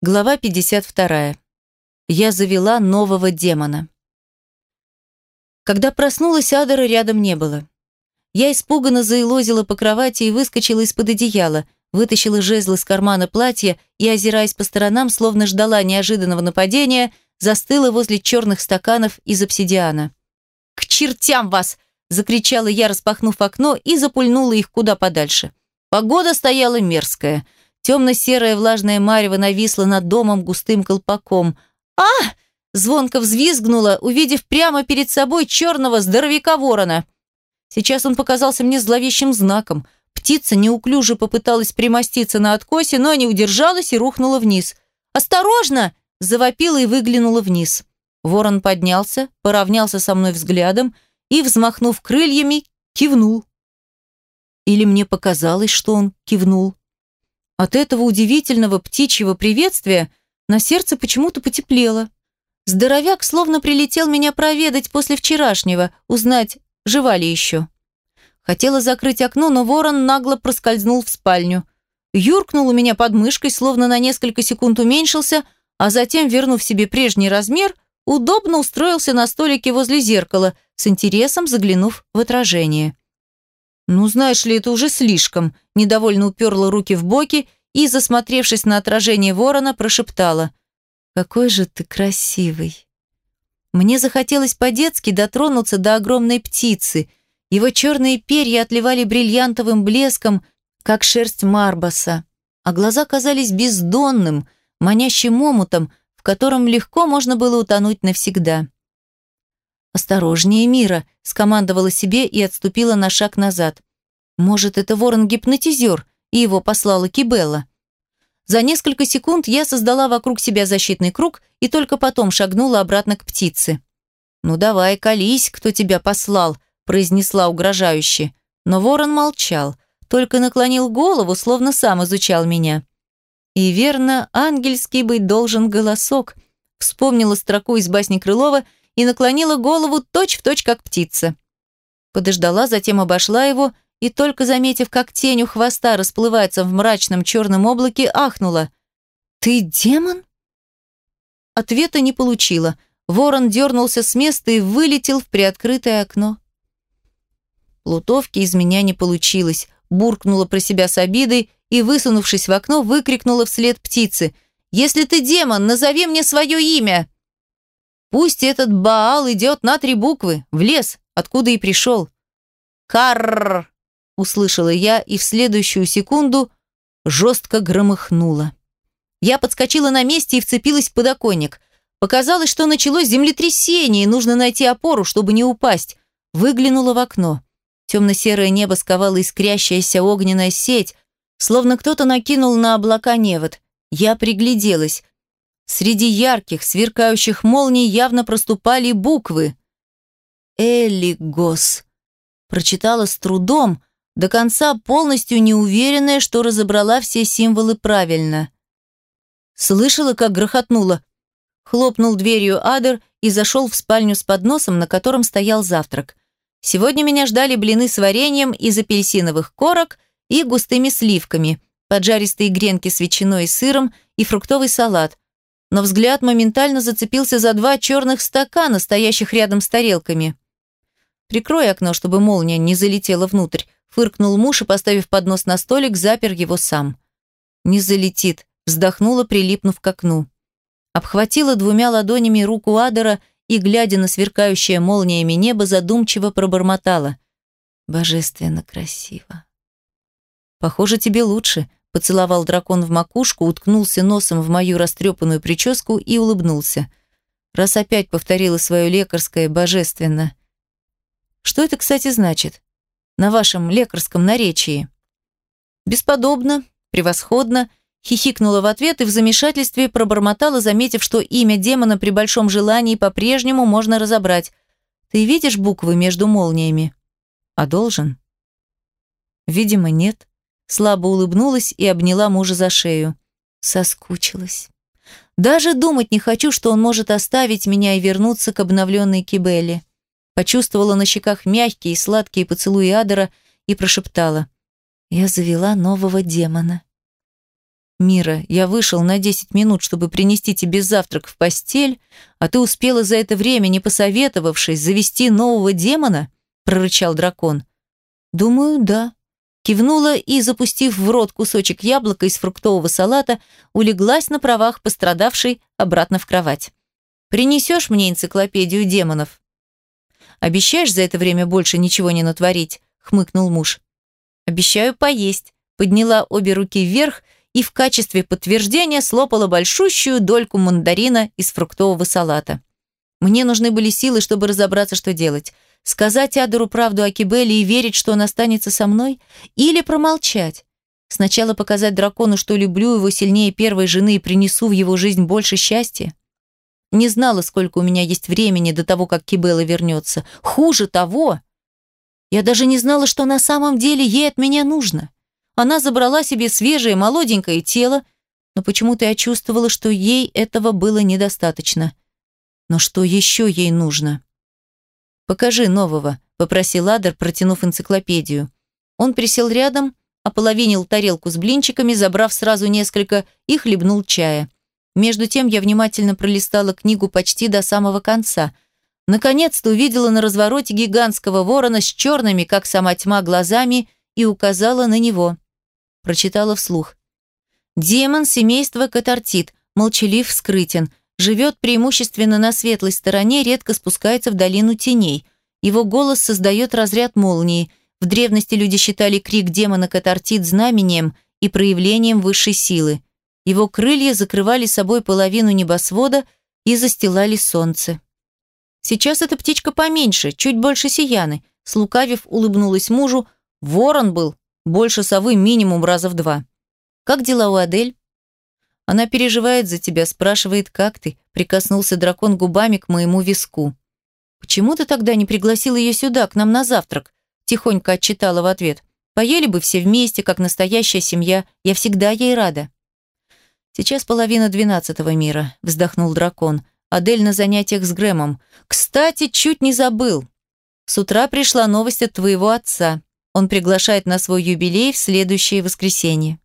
Глава 52. Я завела нового демона. Когда проснулась, Адера рядом не было. Я испуганно заилозила по кровати и выскочила из-под одеяла, вытащила жезл из кармана платья и, озираясь по сторонам, словно ждала неожиданного нападения, застыла возле черных стаканов из обсидиана. «К чертям вас!» – закричала я, распахнув окно, и запульнула их куда подальше. Погода стояла мерзкая – Темно-серая влажная марево нависла над домом густым колпаком. а Звонко взвизгнула, увидев прямо перед собой черного здоровяка-ворона. Сейчас он показался мне зловещим знаком. Птица неуклюже попыталась примоститься на откосе, но не удержалась и рухнула вниз. «Осторожно!» – завопила и выглянула вниз. Ворон поднялся, поравнялся со мной взглядом и, взмахнув крыльями, кивнул. Или мне показалось, что он кивнул. От этого удивительного птичьего приветствия на сердце почему-то потеплело. Здоровяк словно прилетел меня проведать после вчерашнего, узнать, жива ли еще. Хотела закрыть окно, но ворон нагло проскользнул в спальню. Юркнул у меня под мышкой, словно на несколько секунд уменьшился, а затем, вернув себе прежний размер, удобно устроился на столике возле зеркала, с интересом заглянув в отражение. «Ну, знаешь ли, это уже слишком», – недовольно уперла руки в боки и, засмотревшись на отражение ворона, прошептала. «Какой же ты красивый!» Мне захотелось по-детски дотронуться до огромной птицы. Его черные перья отливали бриллиантовым блеском, как шерсть Марбаса, а глаза казались бездонным, манящим омутом, в котором легко можно было утонуть навсегда. «Осторожнее, Мира!» – скомандовала себе и отступила на шаг назад. «Может, это ворон-гипнотизер, и его послала Кибелла?» За несколько секунд я создала вокруг себя защитный круг и только потом шагнула обратно к птице. «Ну давай, колись, кто тебя послал», – произнесла угрожающе. Но ворон молчал, только наклонил голову, словно сам изучал меня. И верно, ангельский быть должен голосок. Вспомнила строку из басни Крылова – и наклонила голову точь-в-точь, точь, как птица. Подождала, затем обошла его и, только заметив, как тень у хвоста расплывается в мрачном черном облаке, ахнула. «Ты демон?» Ответа не получила. Ворон дернулся с места и вылетел в приоткрытое окно. Плутовки из меня не получилось. Буркнула про себя с обидой и, высунувшись в окно, выкрикнула вслед птицы. «Если ты демон, назови мне свое имя!» Пусть этот Баал идет на три буквы, в лес, откуда и пришел. «Карррр!» – услышала я, и в следующую секунду жестко громыхнула. Я подскочила на месте и вцепилась в подоконник. Показалось, что началось землетрясение, и нужно найти опору, чтобы не упасть. Выглянула в окно. Темно-серое небо сковало искрящаяся огненная сеть, словно кто-то накинул на облака невод. Я пригляделась. Среди ярких, сверкающих молний явно проступали буквы. «Элигос», прочитала с трудом, до конца полностью неуверенная, что разобрала все символы правильно. Слышала, как грохотнуло. Хлопнул дверью Адер и зашел в спальню с подносом, на котором стоял завтрак. Сегодня меня ждали блины с вареньем из апельсиновых корок и густыми сливками, поджаристые гренки с ветчиной и сыром и фруктовый салат, но взгляд моментально зацепился за два черных стакана, стоящих рядом с тарелками. «Прикрой окно, чтобы молния не залетела внутрь», фыркнул муж и, поставив поднос на столик, запер его сам. «Не залетит», вздохнула, прилипнув к окну. Обхватила двумя ладонями руку Адера и, глядя на сверкающее молниями небо, задумчиво пробормотала. «Божественно красиво». «Похоже, тебе лучше», Поцеловал дракон в макушку, уткнулся носом в мою растрепанную прическу и улыбнулся. Раз опять повторила свое лекарское божественно. Что это, кстати, значит? На вашем лекарском наречии? Бесподобно, превосходно, хихикнула в ответ и в замешательстве пробормотала, заметив, что имя демона при большом желании по-прежнему можно разобрать. Ты видишь буквы между молниями? А должен? Видимо, нет. Слабо улыбнулась и обняла мужа за шею. Соскучилась. Даже думать не хочу, что он может оставить меня и вернуться к обновленной Кибелле. Почувствовала на щеках мягкие и сладкие поцелуи Адера и прошептала. Я завела нового демона. «Мира, я вышел на 10 минут, чтобы принести тебе завтрак в постель, а ты успела за это время, не посоветовавшись, завести нового демона?» – прорычал дракон. «Думаю, да». Кивнула и, запустив в рот кусочек яблока из фруктового салата, улеглась на правах пострадавшей обратно в кровать. «Принесешь мне энциклопедию демонов?» «Обещаешь за это время больше ничего не натворить?» – хмыкнул муж. «Обещаю поесть», – подняла обе руки вверх – и в качестве подтверждения слопала большущую дольку мандарина из фруктового салата. Мне нужны были силы, чтобы разобраться, что делать. Сказать Адору правду о Кибеле и верить, что он останется со мной? Или промолчать? Сначала показать дракону, что люблю его сильнее первой жены и принесу в его жизнь больше счастья? Не знала, сколько у меня есть времени до того, как Кибела вернется. Хуже того, я даже не знала, что на самом деле ей от меня нужно. Она забрала себе свежее молоденькое тело, но почему-то я чувствовала, что ей этого было недостаточно. Но что еще ей нужно? «Покажи нового», — попросил Адер, протянув энциклопедию. Он присел рядом, ополовинил тарелку с блинчиками, забрав сразу несколько, и хлебнул чая. Между тем я внимательно пролистала книгу почти до самого конца. Наконец-то увидела на развороте гигантского ворона с черными, как сама тьма, глазами и указала на него. Прочитала вслух. Демон семейства Катартит, молчалив, скрытен, живет преимущественно на светлой стороне, редко спускается в долину теней. Его голос создает разряд молнии. В древности люди считали крик демона Катартит знамением и проявлением высшей силы. Его крылья закрывали собой половину небосвода и застилали солнце. Сейчас эта птичка поменьше, чуть больше сияны. Слукавив, улыбнулась мужу. Ворон был больше совы минимум раза в два. Как дела у Адель? Она переживает за тебя, спрашивает, как ты. Прикоснулся дракон губами к моему виску. Почему ты тогда не пригласил ее сюда, к нам на завтрак? Тихонько отчитала в ответ. Поели бы все вместе, как настоящая семья. Я всегда ей рада. Сейчас половина двенадцатого мира, вздохнул дракон. Адель на занятиях с Грэмом. Кстати, чуть не забыл. С утра пришла новость от твоего отца. Он приглашает на свой юбилей в следующее воскресенье.